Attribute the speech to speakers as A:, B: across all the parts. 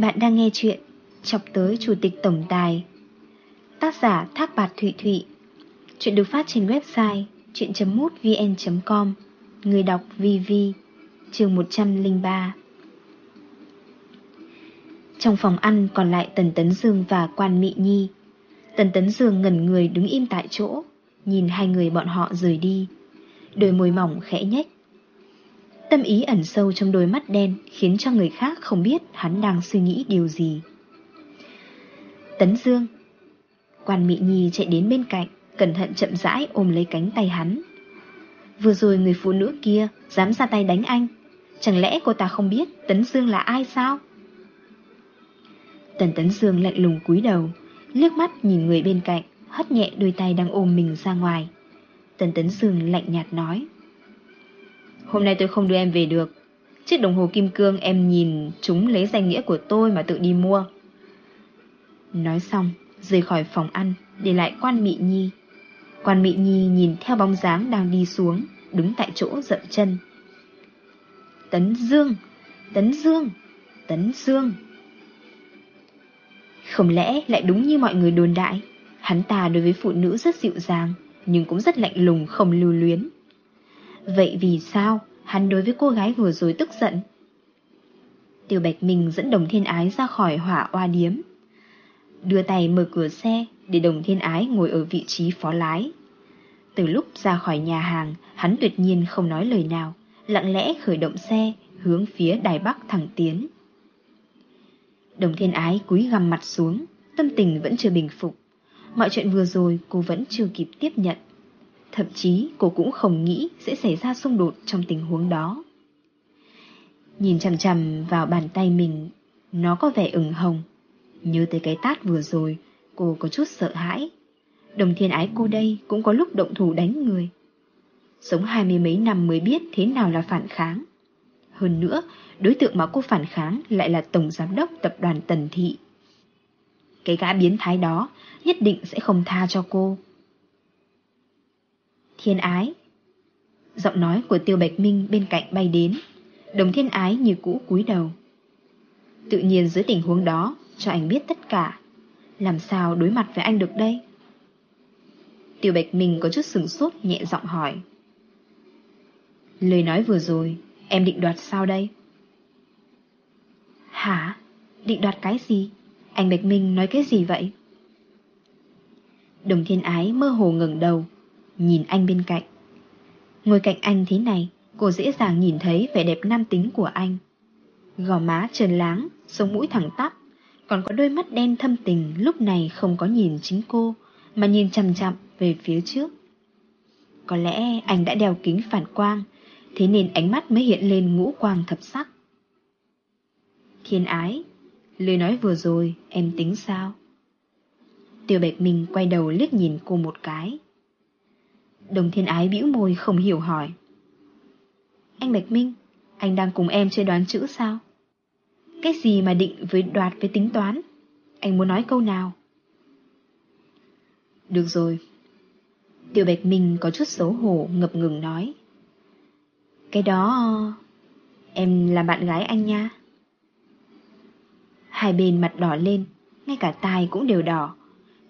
A: Bạn đang nghe chuyện Chọc tới Chủ tịch Tổng Tài Tác giả Thác Bạt Thụy Thụy. Chuyện được phát trên website chuyện.mútvn.com Người đọc VV chương 103 Trong phòng ăn còn lại Tần Tấn Dương và Quan Mị Nhi. Tần Tấn Dương ngẩn người đứng im tại chỗ, Nhìn hai người bọn họ rời đi. Đôi môi mỏng khẽ nhếch. Tâm ý ẩn sâu trong đôi mắt đen khiến cho người khác không biết hắn đang suy nghĩ điều gì. Tấn Dương Quan Mỹ Nhi chạy đến bên cạnh, cẩn thận chậm rãi ôm lấy cánh tay hắn. Vừa rồi người phụ nữ kia dám ra tay đánh anh. Chẳng lẽ cô ta không biết Tấn Dương là ai sao? Tần Tấn Dương lạnh lùng cúi đầu, liếc mắt nhìn người bên cạnh, hất nhẹ đôi tay đang ôm mình ra ngoài. Tần Tấn Dương lạnh nhạt nói. Hôm nay tôi không đưa em về được. Chiếc đồng hồ kim cương em nhìn chúng lấy danh nghĩa của tôi mà tự đi mua. Nói xong, rời khỏi phòng ăn, để lại quan mị nhi. Quan mị nhi nhìn theo bóng dáng đang đi xuống, đứng tại chỗ dậm chân. Tấn Dương! Tấn Dương! Tấn Dương! Không lẽ lại đúng như mọi người đồn đại, hắn ta đối với phụ nữ rất dịu dàng, nhưng cũng rất lạnh lùng không lưu luyến. Vậy vì sao hắn đối với cô gái vừa rồi tức giận? tiểu Bạch Minh dẫn Đồng Thiên Ái ra khỏi hỏa oa điếm. Đưa tay mở cửa xe để Đồng Thiên Ái ngồi ở vị trí phó lái. Từ lúc ra khỏi nhà hàng, hắn tuyệt nhiên không nói lời nào, lặng lẽ khởi động xe hướng phía Đài Bắc thẳng tiến. Đồng Thiên Ái cúi gằm mặt xuống, tâm tình vẫn chưa bình phục. Mọi chuyện vừa rồi cô vẫn chưa kịp tiếp nhận. Thậm chí cô cũng không nghĩ sẽ xảy ra xung đột trong tình huống đó. Nhìn chằm chằm vào bàn tay mình, nó có vẻ ửng hồng. Nhớ tới cái tát vừa rồi, cô có chút sợ hãi. Đồng thiên ái cô đây cũng có lúc động thủ đánh người. Sống hai mươi mấy năm mới biết thế nào là phản kháng. Hơn nữa, đối tượng mà cô phản kháng lại là Tổng Giám đốc Tập đoàn Tần Thị. Cái gã biến thái đó nhất định sẽ không tha cho cô. Thiên ái. Giọng nói của Tiêu Bạch Minh bên cạnh bay đến, Đồng thiên ái như cũ cúi đầu. Tự nhiên dưới tình huống đó, Cho anh biết tất cả. Làm sao đối mặt với anh được đây? Tiêu Bạch Minh có chút sừng sốt, nhẹ giọng hỏi. Lời nói vừa rồi, Em định đoạt sao đây? Hả? Định đoạt cái gì? Anh Bạch Minh nói cái gì vậy? Đồng thiên ái mơ hồ ngẩng đầu nhìn anh bên cạnh. Ngồi cạnh anh thế này, cô dễ dàng nhìn thấy vẻ đẹp nam tính của anh. Gò má trơn láng, sống mũi thẳng tắp, còn có đôi mắt đen thâm tình lúc này không có nhìn chính cô, mà nhìn chằm chằm về phía trước. Có lẽ anh đã đeo kính phản quang, thế nên ánh mắt mới hiện lên ngũ quang thập sắc. Thiên ái, lời nói vừa rồi em tính sao? Tiêu Bạch Minh quay đầu liếc nhìn cô một cái. Đồng thiên ái bĩu môi không hiểu hỏi. Anh Bạch Minh, anh đang cùng em chơi đoán chữ sao? Cái gì mà định với đoạt với tính toán? Anh muốn nói câu nào? Được rồi. Tiểu Bạch Minh có chút xấu hổ ngập ngừng nói. Cái đó... Em là bạn gái anh nha. Hai bên mặt đỏ lên, ngay cả tai cũng đều đỏ.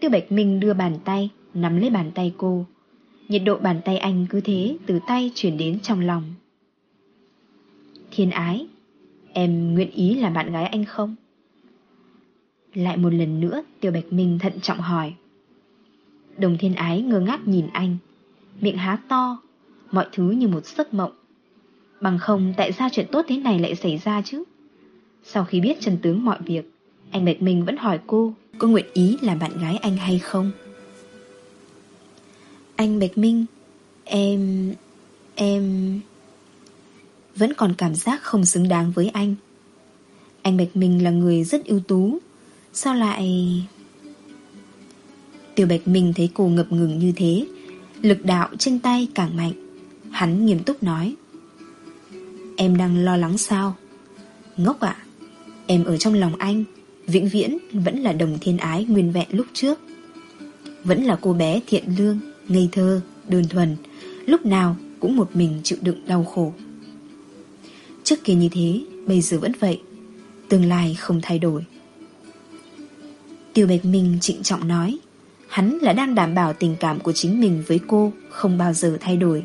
A: Tiêu Bạch Minh đưa bàn tay, nắm lấy bàn tay cô, nhiệt độ bàn tay anh cứ thế từ tay chuyển đến trong lòng. Thiên ái, em nguyện ý là bạn gái anh không? Lại một lần nữa Tiêu Bạch Minh thận trọng hỏi. Đồng thiên ái ngơ ngác nhìn anh, miệng há to, mọi thứ như một giấc mộng. Bằng không tại sao chuyện tốt thế này lại xảy ra chứ? Sau khi biết chân tướng mọi việc, anh Bạch Minh vẫn hỏi cô cô nguyện ý là bạn gái anh hay không? Anh Bạch Minh, Em... em... Vẫn còn cảm giác không xứng đáng với anh. Anh Bạch Minh là người rất ưu tú. Sao lại... Tiểu Bạch Minh thấy cô ngập ngừng như thế, Lực đạo trên tay càng mạnh. Hắn nghiêm túc nói, Em đang lo lắng sao? Ngốc ạ, Em ở trong lòng anh, Vĩnh viễn vẫn là đồng thiên ái nguyên vẹn lúc trước. Vẫn là cô bé thiện lương ngây thơ, đơn thuần, lúc nào cũng một mình chịu đựng đau khổ. Trước kia như thế, bây giờ vẫn vậy. Tương lai không thay đổi Tiêu Bạch Minh trịnh trọng nói Hắn là đang đảm bảo tình cảm của chính mình với cô Không bao giờ thay đổi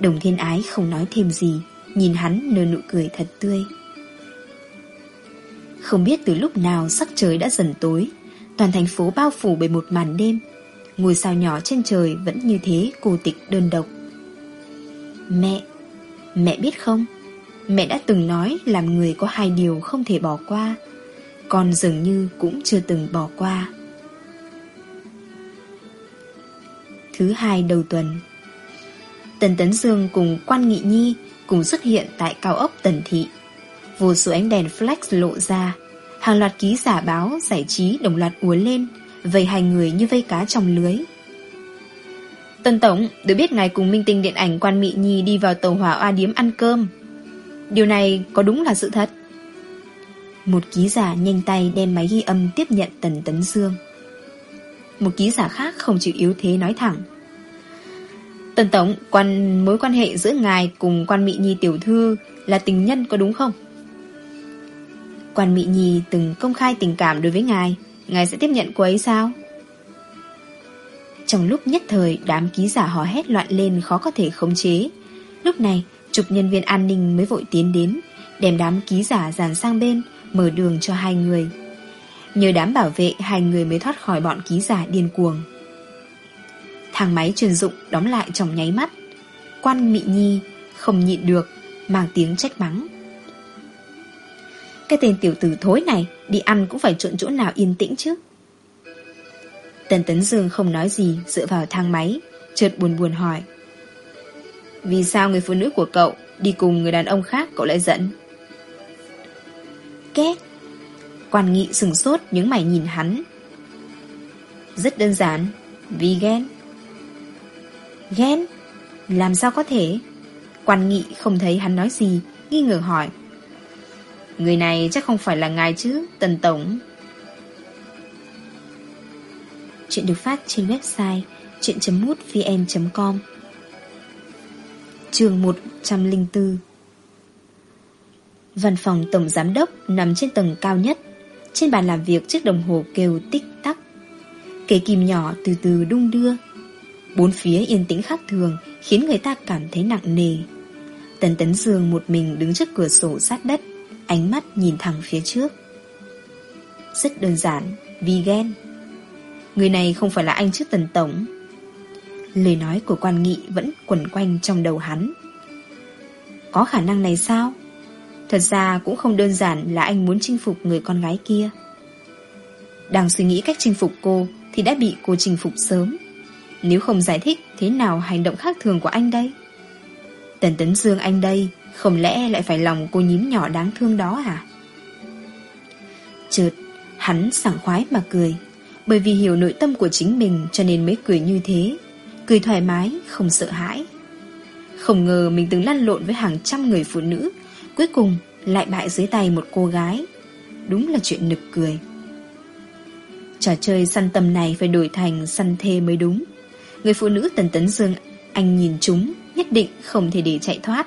A: Đồng thiên ái không nói thêm gì Nhìn hắn nở nụ cười thật tươi Không biết từ lúc nào sắc trời đã dần tối Toàn thành phố bao phủ bởi một màn đêm Ngôi sao nhỏ trên trời vẫn như thế cô tịch đơn độc. Mẹ Mẹ biết không? Mẹ đã từng nói làm người có hai điều không thể bỏ qua Con dường như cũng chưa từng bỏ qua. Thứ hai đầu tuần, Tần Tấn Dương cùng Quan Nghị Nhi cùng xuất hiện tại cao ốc Tần Thị. Vô số ánh đèn flex lộ ra, Hàng loạt ký giả báo giải trí đồng loạt uốn lên Vây hai người như vây cá trong lưới. Tần Tổng, được biết ngài cùng minh tinh điện ảnh Quan Mỹ Nhi đi vào tàu hỏa oa điếm ăn cơm. Điều này có đúng là sự thật? Một ký giả nhanh tay đem máy ghi âm tiếp nhận Tần Tấn Dương. Một ký giả khác không chịu yếu thế nói thẳng. Tần Tổng, quan mối quan hệ giữa ngài cùng quan Mỹ Nhi tiểu thư là tình nhân có đúng không? Quan Mỹ Nhi từng công khai tình cảm đối với ngài, ngài sẽ tiếp nhận cô ấy sao? Trong lúc nhất thời đám ký giả hò hét loạn lên khó có thể khống chế. Lúc này, chục nhân viên an ninh mới vội tiến đến, đem đám ký giả dàn sang bên, mở đường cho hai người. Nhờ đám bảo vệ, hai người mới thoát khỏi bọn ký giả điên cuồng. Thang máy chuyên dụng đóng lại trong nháy mắt. Quan Mị Nhi không nhịn được, mang tiếng trách mắng. Cái tên tiểu tử thối này đi ăn cũng phải trộn chỗ nào yên tĩnh chứ. Tần Tấn Dương không nói gì dựa vào thang máy, chợt buồn buồn hỏi. Vì sao người phụ nữ của cậu đi cùng người đàn ông khác cậu lại giận? Két. Quan nghị sừng sốt những mày nhìn hắn. Rất đơn giản, vì ghen. Ghen? Làm sao có thể? Quan nghị không thấy hắn nói gì, nghi ngờ hỏi. Người này chắc không phải là ngài chứ, Tần Tổng. Chuyện được phát trên website chuyện.mútvn.com Trường 104 Văn phòng Tổng Giám Đốc nằm trên tầng cao nhất. Trên bàn làm việc chiếc đồng hồ kêu tích tắc. Cái kim nhỏ từ từ đung đưa. Bốn phía yên tĩnh khác thường Khiến người ta cảm thấy nặng nề. Tần Tấn Dương một mình đứng trước cửa sổ sát đất. Ánh mắt nhìn thẳng phía trước. Rất đơn giản Vì ghen Người này không phải là anh trước Tần Tổng. Lời nói của quan nghị vẫn quẩn quanh trong đầu hắn. Có khả năng này sao? Thật ra cũng không đơn giản là anh muốn chinh phục người con gái kia. Đang suy nghĩ cách chinh phục cô Thì đã bị cô chinh phục sớm. Nếu không giải thích, Thế nào hành động khác thường của anh đây? Tần Tấn Dương anh đây không lẽ lại phải lòng cô nhím nhỏ đáng thương đó à Chợt Hắn sảng khoái mà cười. Bởi vì hiểu nội tâm của chính mình Cho nên mới cười như thế. Cười thoải mái, không sợ hãi. Không ngờ mình từng lăn lộn với hàng trăm người phụ nữ Cuối cùng lại bại dưới tay một cô gái. Đúng là chuyện nực cười. Trò chơi săn tầm này phải đổi thành săn thê mới đúng. Người phụ nữ Tần Tấn Dương Anh nhìn chúng Nhất định không thể để chạy thoát.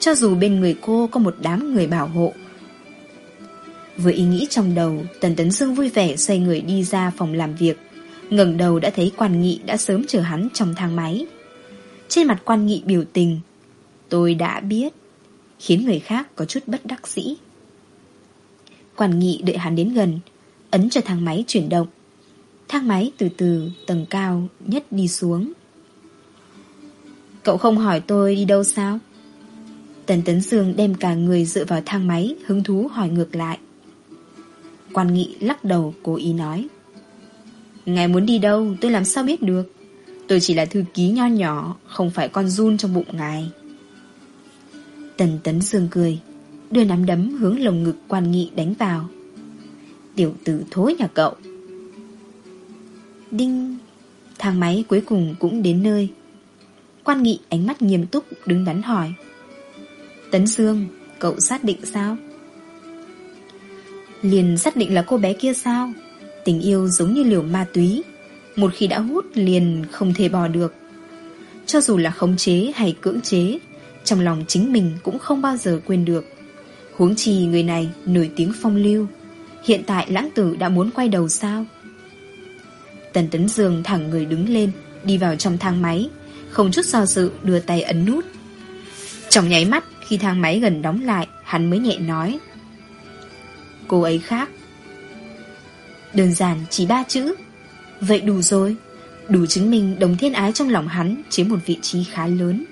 A: Cho dù bên người cô có một đám người bảo hộ. Với ý nghĩ trong đầu, Tần Tấn Dương vui vẻ xoay người đi ra phòng làm việc. Ngẩng đầu đã thấy quan nghị đã sớm chờ hắn trong thang máy. Trên mặt quan nghị biểu tình, Tôi đã biết, Khiến người khác có chút bất đắc dĩ. Quan nghị đợi hắn đến gần, Ấn cho thang máy chuyển động. Thang máy từ từ, tầng cao nhất đi xuống. Cậu không hỏi tôi đi đâu sao? Tần Tấn Dương đem cả người dựa vào thang máy, Hứng thú hỏi ngược lại. Quan nghị lắc đầu, cố ý nói. Ngài muốn đi đâu, tôi làm sao biết được? Tôi chỉ là thư ký nho nhỏ, Không phải con run trong bụng ngài. Tần Tấn Dương cười, Đưa nắm đấm hướng lồng ngực quan nghị đánh vào. Tiểu tử thối nhà cậu. Đinh, Thang máy cuối cùng cũng đến nơi. Quan nghị ánh mắt nghiêm túc đứng đắn hỏi. Tấn Dương Cậu xác định sao? Liền xác định là cô bé kia sao? Tình yêu giống như liều ma túy. Một khi đã hút, liền không thể bỏ được. Cho dù là khống chế hay cưỡng chế, Trong lòng chính mình cũng không bao giờ quên được. Huống chi người này nổi tiếng phong lưu. Hiện tại lãng tử đã muốn quay đầu sao? Tần Tấn Dương thẳng người đứng lên, Đi vào trong thang máy, Không chút do dự đưa tay ấn nút. Trong nháy mắt khi thang máy gần đóng lại, Hắn mới nhẹ nói. Cô ấy khác. Đơn giản chỉ ba chữ. Vậy đủ rồi. Đủ chứng minh đồng thiên ái trong lòng hắn Chiếm một vị trí khá lớn.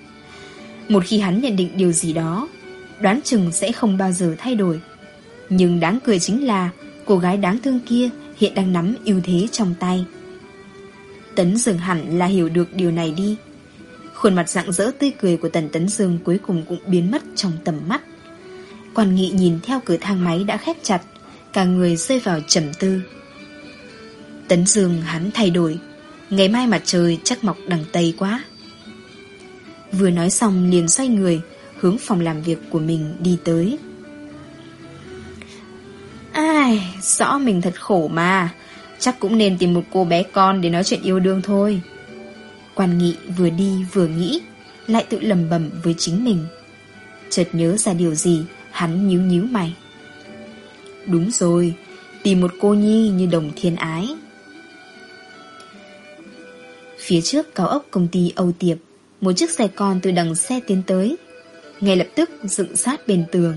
A: Một khi hắn nhận định điều gì đó, Đoán chừng sẽ không bao giờ thay đổi. Nhưng đáng cười chính là Cô gái đáng thương kia Hiện đang nắm ưu thế trong tay. Tấn dừng hẳn là hiểu được điều này đi. Khuôn mặt rạng rỡ tươi cười của Tần Tấn Dương cuối cùng cũng biến mất trong tầm mắt. Quan nghị nhìn theo cửa thang máy đã khép chặt, cả người rơi vào trầm tư. Tấn Dương hắn thay đổi, ngày mai mặt trời chắc mọc đằng Tây quá. Vừa nói xong liền xoay người, hướng phòng làm việc của mình đi tới. Ai, rõ mình thật khổ mà, chắc cũng nên tìm một cô bé con để nói chuyện yêu đương thôi. Quan nghị vừa đi vừa nghĩ, Lại tự lầm bầm với chính mình. Chợt nhớ ra điều gì, Hắn nhíu nhíu mày. Đúng rồi, Tìm một cô nhi như đồng thiên ái. Phía trước cao ốc công ty Âu Tiệp, Một chiếc xe con từ đằng xe tiến tới, Ngay lập tức dựng sát bên tường.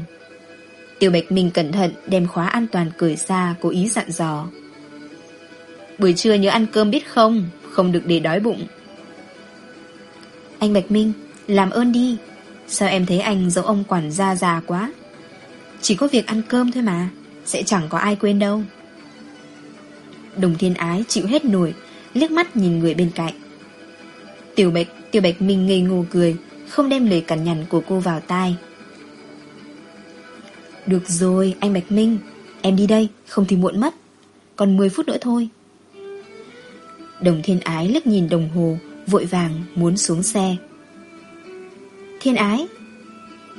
A: Tiêu Bạch Minh cẩn thận đem khóa an toàn cởi ra, cố ý dặn dò. Buổi trưa nhớ ăn cơm biết không? Không được để đói bụng anh Bạch Minh, làm ơn đi. Sao em thấy anh giống ông quản gia già quá? Chỉ có việc ăn cơm thôi mà, sẽ chẳng có ai quên đâu. Đồng thiên ái chịu hết nổi, liếc mắt nhìn người bên cạnh. Tiểu Bạch, Tiểu Bạch Minh ngây ngô cười, không đem lời cằn nhằn của cô vào tai. Được rồi, anh Bạch Minh, em đi đây, không thì muộn mất. Còn 10 phút nữa thôi. Đồng thiên ái liếc nhìn đồng hồ, vội vàng muốn xuống xe. Thiên ái!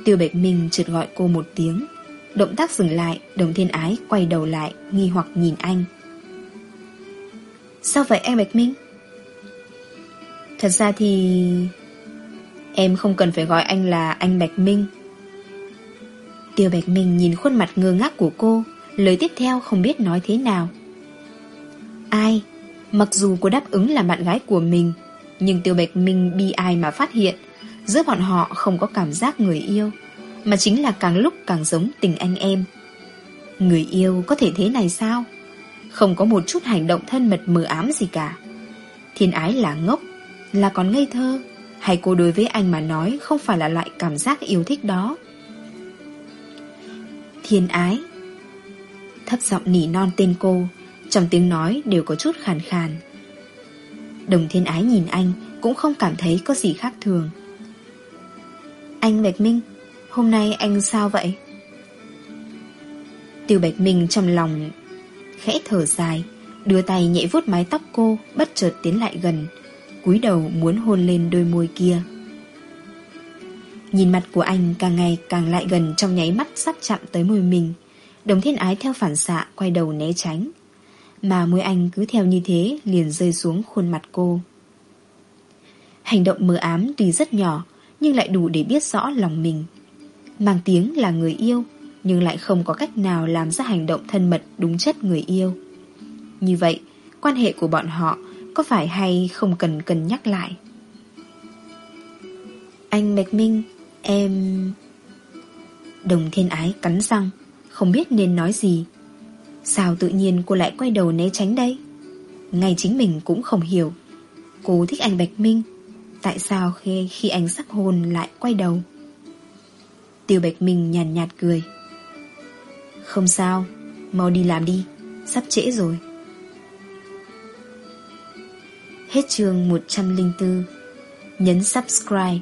A: Tiêu Bạch Minh chợt gọi cô một tiếng. Động tác dừng lại, đồng thiên ái quay đầu lại, nghi hoặc nhìn anh. Sao vậy anh Bạch Minh? Thật ra thì... Em không cần phải gọi anh là anh Bạch Minh. Tiêu Bạch Minh nhìn khuôn mặt ngơ ngác của cô, lời tiếp theo không biết nói thế nào. Ai? Mặc dù cô đáp ứng là bạn gái của mình, nhưng Tiêu Bạch Minh bi ai mà phát hiện, Giữa bọn họ không có cảm giác người yêu, Mà chính là càng lúc càng giống tình anh em. Người yêu có thể thế này sao? Không có một chút hành động thân mật mờ ám gì cả. Thiên ái là ngốc, Là còn ngây thơ, Hay cô đối với anh mà nói Không phải là loại cảm giác yêu thích đó? Thiên ái, Thấp giọng nỉ non tên cô, Trong tiếng nói đều có chút khàn khàn. Đồng thiên ái nhìn anh, Cũng không cảm thấy có gì khác thường. Anh Bạch Minh, Hôm nay anh sao vậy? Tiêu Bạch Minh trong lòng Khẽ thở dài, Đưa tay nhẹ vuốt mái tóc cô, Bất chợt tiến lại gần, cúi đầu muốn hôn lên đôi môi kia. Nhìn mặt của anh càng ngày càng lại gần Trong nháy mắt sắp chạm tới môi mình, Đồng thiên ái theo phản xạ Quay đầu né tránh mà môi anh cứ theo như thế liền rơi xuống khuôn mặt cô. Hành động mờ ám tuy rất nhỏ nhưng lại đủ để biết rõ lòng mình. Mang tiếng là người yêu nhưng lại không có cách nào làm ra hành động thân mật đúng chất người yêu. Như vậy, quan hệ của bọn họ có phải hay không cần cân nhắc lại? Anh Bạch Minh, em... Đồng thiên ái cắn răng, không biết nên nói gì. Sao tự nhiên cô lại quay đầu né tránh đây? Ngay chính mình cũng không hiểu. Cô thích anh Bạch Minh. Tại sao khi, khi anh sắp hôn lại quay đầu? Tiêu Bạch Minh nhàn nhạt, nhạt cười. Không sao Mau đi làm đi. Sắp trễ rồi. Hết chương 104 Nhấn subscribe